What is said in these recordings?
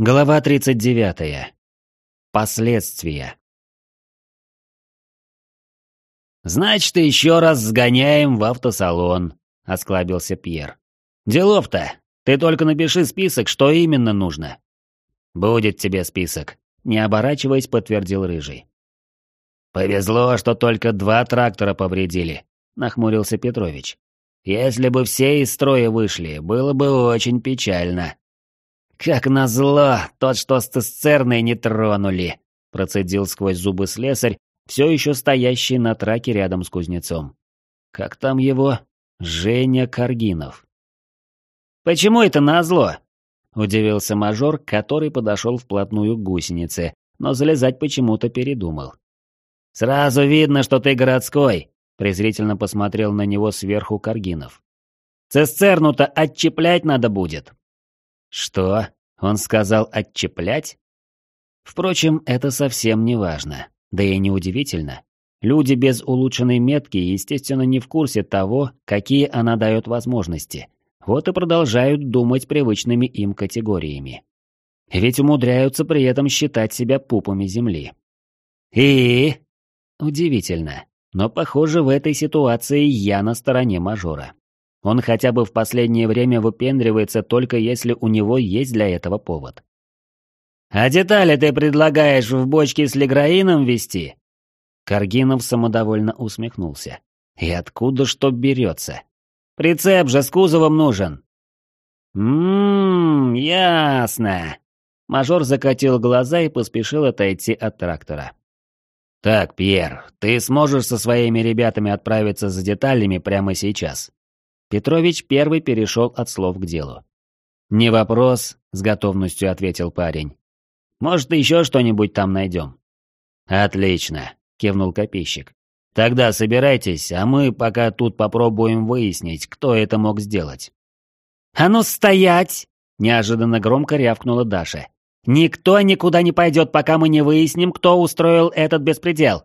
Глава 39. Последствия. «Значит, еще раз сгоняем в автосалон», — осклабился Пьер. «Делов-то. Ты только напиши список, что именно нужно». «Будет тебе список», — не оборачиваясь, подтвердил Рыжий. «Повезло, что только два трактора повредили», — нахмурился Петрович. «Если бы все из строя вышли, было бы очень печально». «Как назло, тот, что с цистерной не тронули», — процедил сквозь зубы слесарь, все еще стоящий на траке рядом с кузнецом. «Как там его? Женя Каргинов». «Почему это назло?» — удивился мажор, который подошел вплотную к гусенице, но залезать почему-то передумал. «Сразу видно, что ты городской», — презрительно посмотрел на него сверху Каргинов. «Цистерну-то отчеплять надо будет». Что? Он сказал отчеплять? Впрочем, это совсем не важно. Да и не удивительно. Люди без улучшенной метки, естественно, не в курсе того, какие она дает возможности. Вот и продолжают думать привычными им категориями. Ведь умудряются при этом считать себя пупами земли. И... Удивительно. Но, похоже, в этой ситуации я на стороне мажора. Он хотя бы в последнее время выпендривается только если у него есть для этого повод. «А детали ты предлагаешь в бочке с леграином вести?» Каргинов самодовольно усмехнулся. «И откуда что берется? Прицеп же с кузовом нужен!» «Ммм, ясно!» Мажор закатил глаза и поспешил отойти от трактора. «Так, Пьер, ты сможешь со своими ребятами отправиться за деталями прямо сейчас?» Петрович первый перешел от слов к делу. «Не вопрос», — с готовностью ответил парень. «Может, еще что-нибудь там найдем?» «Отлично», — кивнул копейщик. «Тогда собирайтесь, а мы пока тут попробуем выяснить, кто это мог сделать». «А ну стоять!» — неожиданно громко рявкнула Даша. «Никто никуда не пойдет, пока мы не выясним, кто устроил этот беспредел.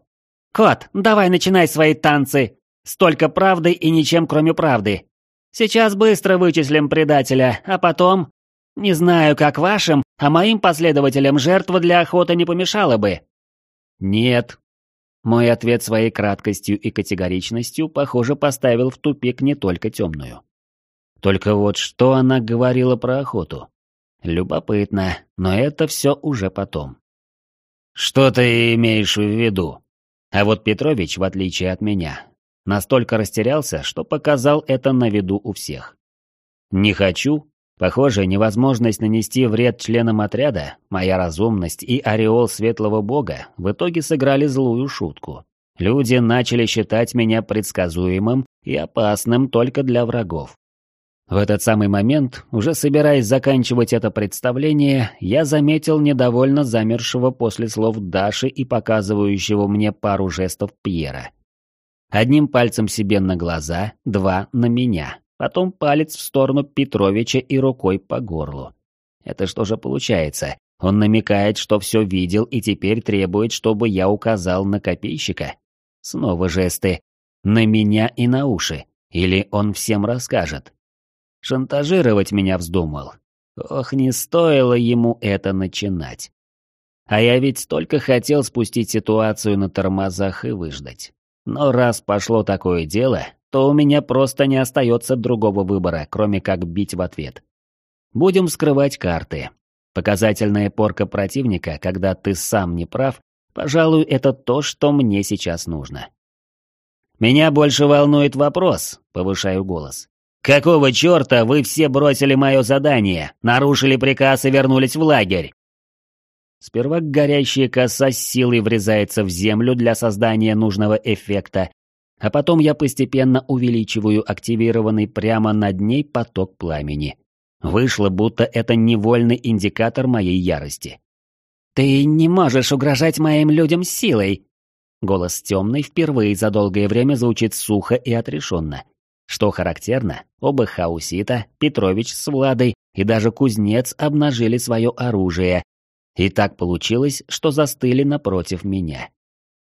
Кот, давай начинай свои танцы. Столько правды и ничем кроме правды. Сейчас быстро вычислим предателя, а потом... Не знаю, как вашим, а моим последователям жертва для охоты не помешала бы». «Нет». Мой ответ своей краткостью и категоричностью, похоже, поставил в тупик не только темную. Только вот что она говорила про охоту? Любопытно, но это все уже потом. «Что ты имеешь в виду?» А вот Петрович, в отличие от меня, Настолько растерялся, что показал это на виду у всех. «Не хочу?» Похоже, невозможность нанести вред членам отряда, моя разумность и ореол светлого бога в итоге сыграли злую шутку. Люди начали считать меня предсказуемым и опасным только для врагов. В этот самый момент, уже собираясь заканчивать это представление, я заметил недовольно замершего после слов Даши и показывающего мне пару жестов Пьера. Одним пальцем себе на глаза, два на меня. Потом палец в сторону Петровича и рукой по горлу. Это что же получается? Он намекает, что все видел и теперь требует, чтобы я указал на копейщика? Снова жесты. На меня и на уши. Или он всем расскажет? Шантажировать меня вздумал. Ох, не стоило ему это начинать. А я ведь только хотел спустить ситуацию на тормозах и выждать. Но раз пошло такое дело, то у меня просто не остается другого выбора, кроме как бить в ответ. Будем скрывать карты. Показательная порка противника, когда ты сам не прав, пожалуй, это то, что мне сейчас нужно. «Меня больше волнует вопрос», — повышаю голос. «Какого черта вы все бросили мое задание, нарушили приказ и вернулись в лагерь?» Сперва горящая коса с силой врезается в землю для создания нужного эффекта, а потом я постепенно увеличиваю активированный прямо над ней поток пламени. Вышло, будто это невольный индикатор моей ярости. «Ты не можешь угрожать моим людям силой!» Голос темный впервые за долгое время звучит сухо и отрешенно. Что характерно, оба хаусита, Петрович с Владой и даже кузнец обнажили свое оружие, и так получилось, что застыли напротив меня.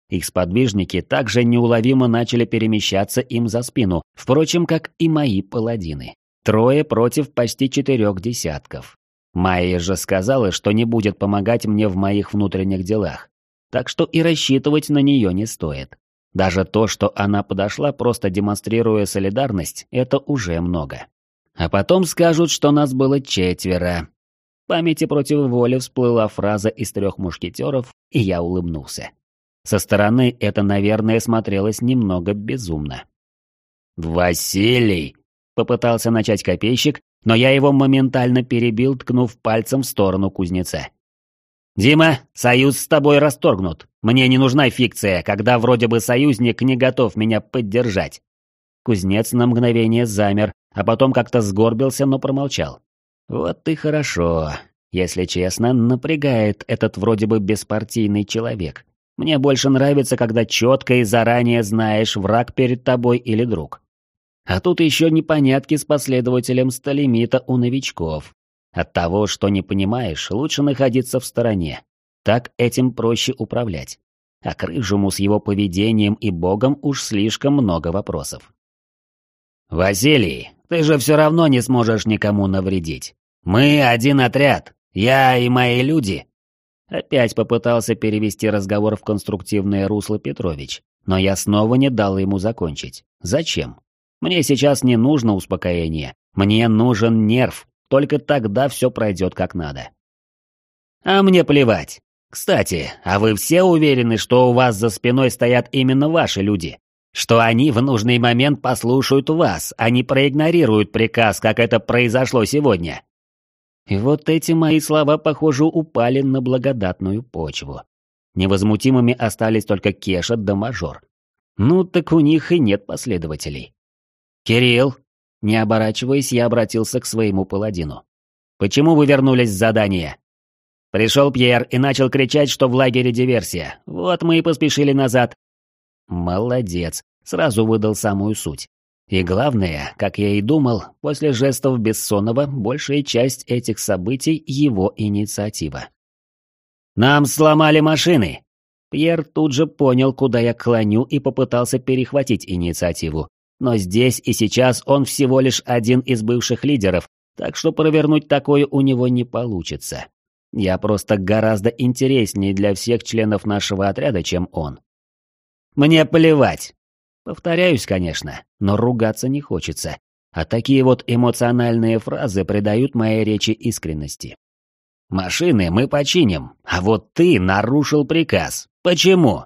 Их сподвижники также неуловимо начали перемещаться им за спину, впрочем, как и мои паладины. Трое против почти четырех десятков. Майя же сказала, что не будет помогать мне в моих внутренних делах. Так что и рассчитывать на нее не стоит. Даже то, что она подошла, просто демонстрируя солидарность, это уже много. А потом скажут, что нас было четверо. Памяти против воли всплыла фраза из трех мушкетеров, и я улыбнулся. Со стороны это, наверное, смотрелось немного безумно. «Василий!» — попытался начать копейщик, но я его моментально перебил, ткнув пальцем в сторону кузнеца. «Дима, союз с тобой расторгнут. Мне не нужна фикция, когда вроде бы союзник не готов меня поддержать». Кузнец на мгновение замер, а потом как-то сгорбился, но промолчал. «Вот и хорошо. Если честно, напрягает этот вроде бы беспартийный человек. Мне больше нравится, когда четко и заранее знаешь, враг перед тобой или друг. А тут еще непонятки с последователем сталимита у новичков. От того, что не понимаешь, лучше находиться в стороне. Так этим проще управлять. А к Рыжему с его поведением и богом уж слишком много вопросов. «Василий, ты же все равно не сможешь никому навредить. Мы один отряд, я и мои люди». Опять попытался перевести разговор в конструктивное русло Петрович, но я снова не дал ему закончить. Зачем? Мне сейчас не нужно успокоение, мне нужен нерв, только тогда все пройдет как надо. А мне плевать. Кстати, а вы все уверены, что у вас за спиной стоят именно ваши люди? Что они в нужный момент послушают вас, а не проигнорируют приказ, как это произошло сегодня? И вот эти мои слова, похоже, упали на благодатную почву. Невозмутимыми остались только Кеша да Мажор. Ну, так у них и нет последователей. «Кирилл!» Не оборачиваясь, я обратился к своему паладину. «Почему вы вернулись с задания?» «Пришел Пьер и начал кричать, что в лагере диверсия. Вот мы и поспешили назад». «Молодец!» Сразу выдал самую суть. И главное, как я и думал, после жестов Бессонова большая часть этих событий – его инициатива. «Нам сломали машины!» Пьер тут же понял, куда я клоню и попытался перехватить инициативу. Но здесь и сейчас он всего лишь один из бывших лидеров, так что провернуть такое у него не получится. Я просто гораздо интереснее для всех членов нашего отряда, чем он. Мне плевать. Повторяюсь, конечно, но ругаться не хочется. А такие вот эмоциональные фразы придают моей речи искренности. Машины мы починим, а вот ты нарушил приказ. Почему?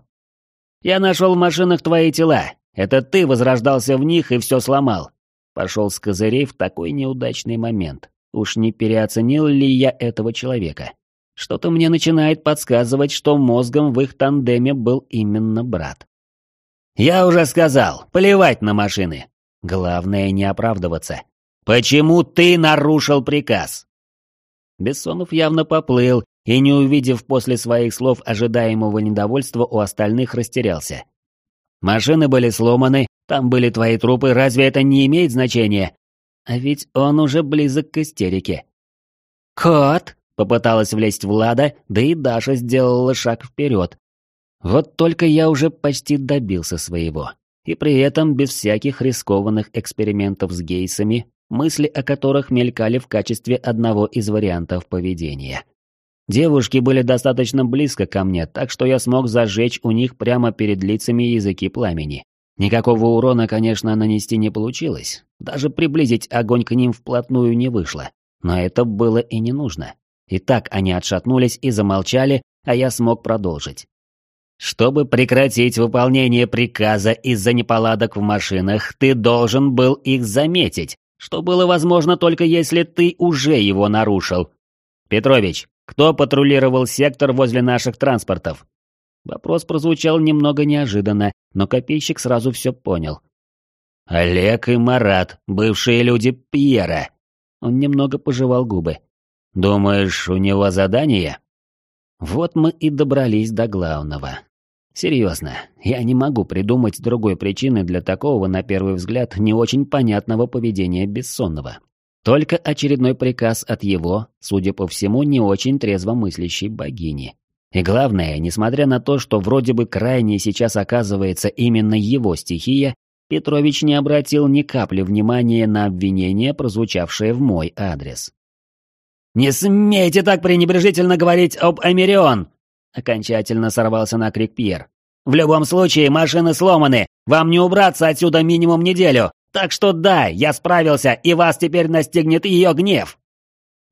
Я нашел в машинах твои тела, это ты возрождался в них и все сломал. Пошел с козырей в такой неудачный момент. Уж не переоценил ли я этого человека? Что-то мне начинает подсказывать, что мозгом в их тандеме был именно брат. «Я уже сказал, плевать на машины. Главное не оправдываться. Почему ты нарушил приказ?» Бессонов явно поплыл и, не увидев после своих слов ожидаемого недовольства у остальных, растерялся. Машины были сломаны, там были твои трупы, разве это не имеет значения? А ведь он уже близок к истерике. «Кот!» — попыталась влезть Влада, да и Даша сделала шаг вперед. Вот только я уже почти добился своего. И при этом без всяких рискованных экспериментов с гейсами, мысли о которых мелькали в качестве одного из вариантов поведения. Девушки были достаточно близко ко мне, так что я смог зажечь у них прямо перед лицами языки пламени. Никакого урона, конечно, нанести не получилось. Даже приблизить огонь к ним вплотную не вышло. Но это было и не нужно. И так они отшатнулись и замолчали, а я смог продолжить. Чтобы прекратить выполнение приказа из-за неполадок в машинах, ты должен был их заметить, что было возможно только если ты уже его нарушил. Петрович, кто патрулировал сектор возле наших транспортов? Вопрос прозвучал немного неожиданно, но копейщик сразу все понял. Олег и Марат, бывшие люди Пьера. Он немного пожевал губы. Думаешь, у него задание? Вот мы и добрались до главного. Серьезно, я не могу придумать другой причины для такого, на первый взгляд, не очень понятного поведения Бессонного. Только очередной приказ от его, судя по всему, не очень трезво мыслящей богини. И главное, несмотря на то, что вроде бы крайне сейчас оказывается именно его стихия, Петрович не обратил ни капли внимания на обвинение, прозвучавшее в мой адрес. «Не смейте так пренебрежительно говорить об Америон!» Окончательно сорвался на крик Пьер. «В любом случае, машины сломаны, вам не убраться отсюда минимум неделю, так что да, я справился, и вас теперь настигнет ее гнев!»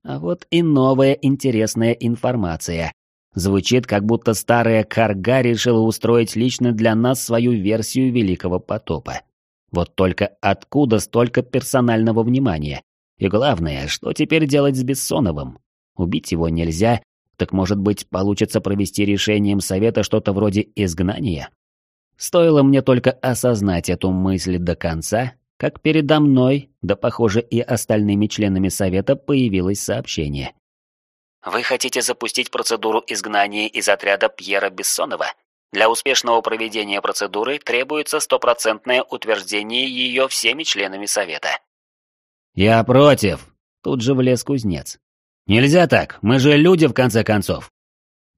А вот и новая интересная информация. Звучит, как будто старая Карга решила устроить лично для нас свою версию Великого потопа. Вот только откуда столько персонального внимания? И главное, что теперь делать с Бессоновым? Убить его нельзя, так может быть получится провести решением совета что-то вроде изгнания? Стоило мне только осознать эту мысль до конца, как передо мной, да похоже и остальными членами совета, появилось сообщение. Вы хотите запустить процедуру изгнания из отряда Пьера Бессонова? Для успешного проведения процедуры требуется стопроцентное утверждение ее всеми членами совета. «Я против!» — тут же влез кузнец. «Нельзя так, мы же люди в конце концов!»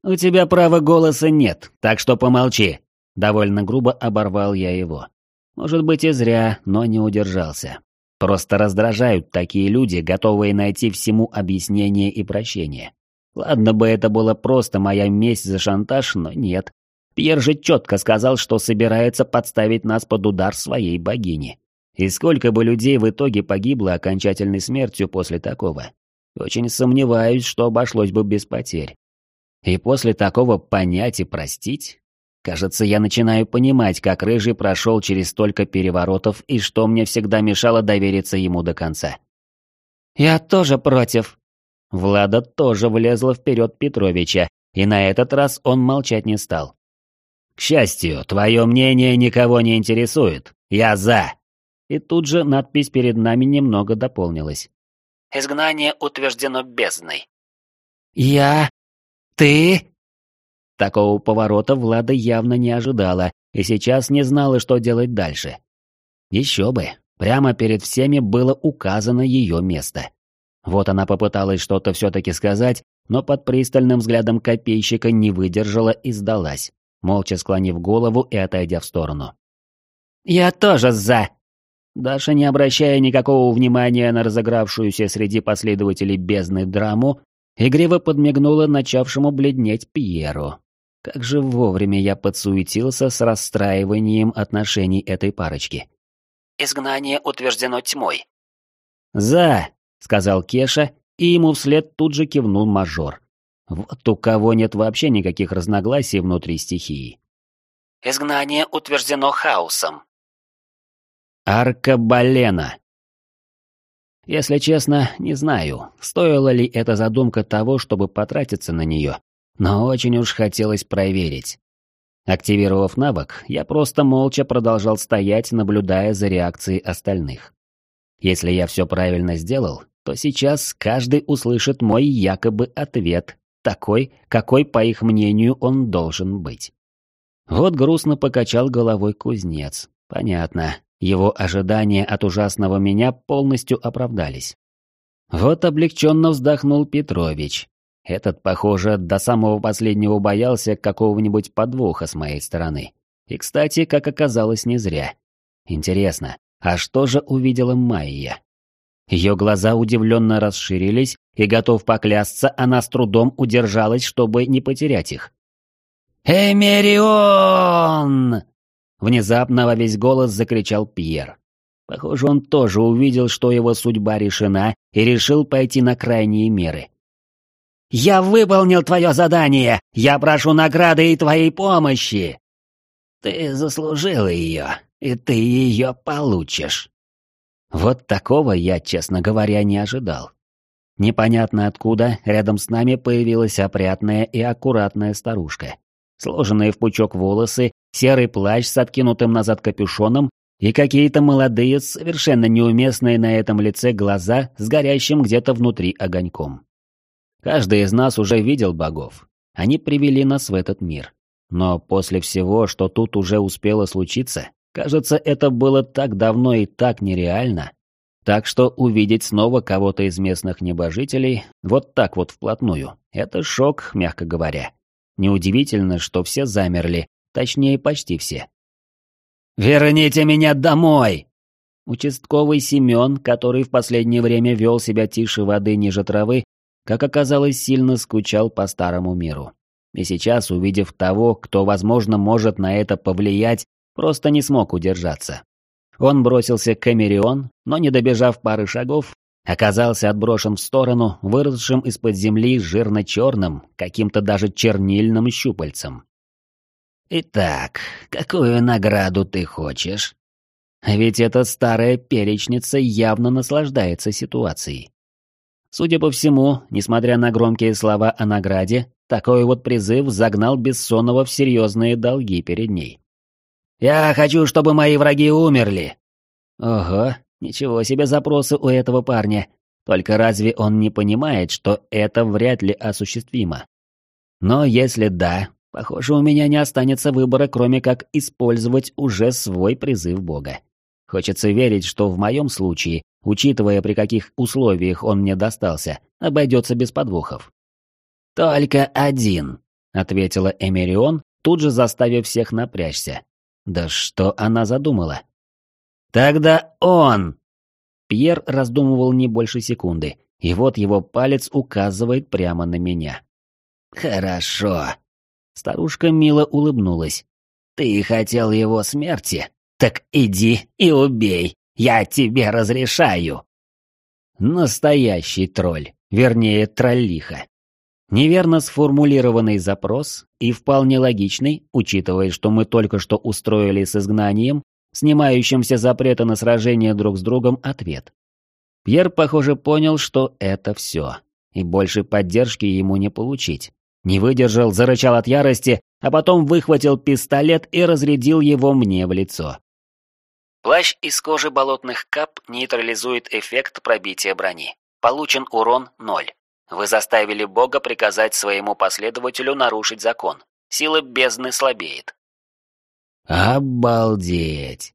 «У тебя права голоса нет, так что помолчи!» Довольно грубо оборвал я его. Может быть и зря, но не удержался. Просто раздражают такие люди, готовые найти всему объяснение и прощение. Ладно бы это было просто моя месть за шантаж, но нет. Пьер же четко сказал, что собирается подставить нас под удар своей богини. И сколько бы людей в итоге погибло окончательной смертью после такого? Очень сомневаюсь, что обошлось бы без потерь. И после такого понять и простить? Кажется, я начинаю понимать, как Рыжий прошел через столько переворотов и что мне всегда мешало довериться ему до конца. «Я тоже против». Влада тоже влезла вперед Петровича, и на этот раз он молчать не стал. «К счастью, твое мнение никого не интересует. Я за!» И тут же надпись перед нами немного дополнилась. «Изгнание утверждено бездной». «Я? Ты?» Такого поворота Влада явно не ожидала и сейчас не знала, что делать дальше. Еще бы, прямо перед всеми было указано ее место. Вот она попыталась что-то все-таки сказать, но под пристальным взглядом копейщика не выдержала и сдалась, молча склонив голову и отойдя в сторону. «Я тоже за!» Даша, не обращая никакого внимания на разыгравшуюся среди последователей бездны драму, игриво подмигнула начавшему бледнеть Пьеру. Как же вовремя я подсуетился с расстраиванием отношений этой парочки. «Изгнание утверждено тьмой». «За!» — сказал Кеша, и ему вслед тут же кивнул мажор. Вот у кого нет вообще никаких разногласий внутри стихии. «Изгнание утверждено хаосом». «Аркабалена». Если честно, не знаю, стоила ли эта задумка того, чтобы потратиться на нее, но очень уж хотелось проверить. Активировав навык, я просто молча продолжал стоять, наблюдая за реакцией остальных. Если я все правильно сделал, то сейчас каждый услышит мой якобы ответ, такой, какой, по их мнению, он должен быть. Вот грустно покачал головой кузнец. Понятно, его ожидания от ужасного меня полностью оправдались. Вот облегченно вздохнул Петрович, этот, похоже, до самого последнего боялся какого-нибудь подвоха с моей стороны. И, кстати, как оказалось, не зря. Интересно, а что же увидела Майя? Ее глаза удивленно расширились, и, готов поклясться, она с трудом удержалась, чтобы не потерять их. «Эмерион!» Внезапно во весь голос закричал Пьер. Похоже, он тоже увидел, что его судьба решена, и решил пойти на крайние меры. Я выполнил твое задание! Я прошу награды и твоей помощи!» «Ты заслужила ее, и ты ее получишь!» Вот такого я, честно говоря, не ожидал. Непонятно откуда рядом с нами появилась опрятная и аккуратная старушка. Сложенные в пучок волосы, серый плащ с откинутым назад капюшоном и какие-то молодые, совершенно неуместные на этом лице глаза с горящим где-то внутри огоньком. Каждый из нас уже видел богов. Они привели нас в этот мир. Но после всего, что тут уже успело случиться, кажется, это было так давно и так нереально. Так что увидеть снова кого-то из местных небожителей вот так вот вплотную – это шок, мягко говоря. Неудивительно, что все замерли, точнее, почти все. «Верните меня домой!» Участковый Семен, который в последнее время вел себя тише воды ниже травы, как оказалось, сильно скучал по старому миру. И сейчас, увидев того, кто, возможно, может на это повлиять, просто не смог удержаться. Он бросился к Эмерион, но не добежав пары шагов, оказался отброшен в сторону, выросшим из-под земли жирно-черным, каким-то даже чернильным щупальцем. «Итак, какую награду ты хочешь?» Ведь эта старая перечница явно наслаждается ситуацией. Судя по всему, несмотря на громкие слова о награде, такой вот призыв загнал Бессонова в серьезные долги перед ней. «Я хочу, чтобы мои враги умерли!» Ого, ничего себе запросы у этого парня. Только разве он не понимает, что это вряд ли осуществимо? Но если да, похоже, у меня не останется выбора, кроме как использовать уже свой призыв Бога. Хочется верить, что в моем случае, учитывая при каких условиях он мне достался, обойдется без подвохов. «Только один», — ответила Эмерион, тут же заставив всех напрячься. Да что она задумала? «Тогда он!» Пьер раздумывал не больше секунды, и вот его палец указывает прямо на меня. «Хорошо». Старушка мило улыбнулась. «Ты хотел его смерти? Так иди и убей, я тебе разрешаю. Настоящий тролль, вернее троллиха. Неверно сформулированный запрос и вполне логичный, учитывая, что мы только что устроили с изгнанием, снимающимся запрета на сражение друг с другом, ответ. Пьер, похоже, понял, что это все, и больше поддержки ему не получить. Не выдержал, зарычал от ярости, а потом выхватил пистолет и разрядил его мне в лицо. Плащ из кожи болотных кап нейтрализует эффект пробития брони. Получен урон 0. Вы заставили Бога приказать своему последователю нарушить закон. Сила бездны слабеет. Обалдеть!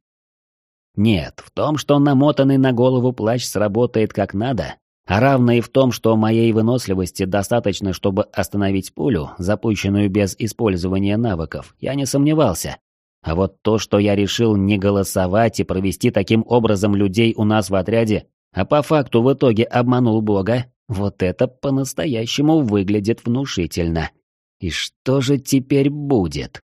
Нет, в том, что намотанный на голову плащ сработает как надо, а равно и в том, что моей выносливости достаточно, чтобы остановить пулю, запущенную без использования навыков, я не сомневался. А вот то, что я решил не голосовать и провести таким образом людей у нас в отряде, а по факту в итоге обманул Бога, вот это по-настоящему выглядит внушительно. И что же теперь будет?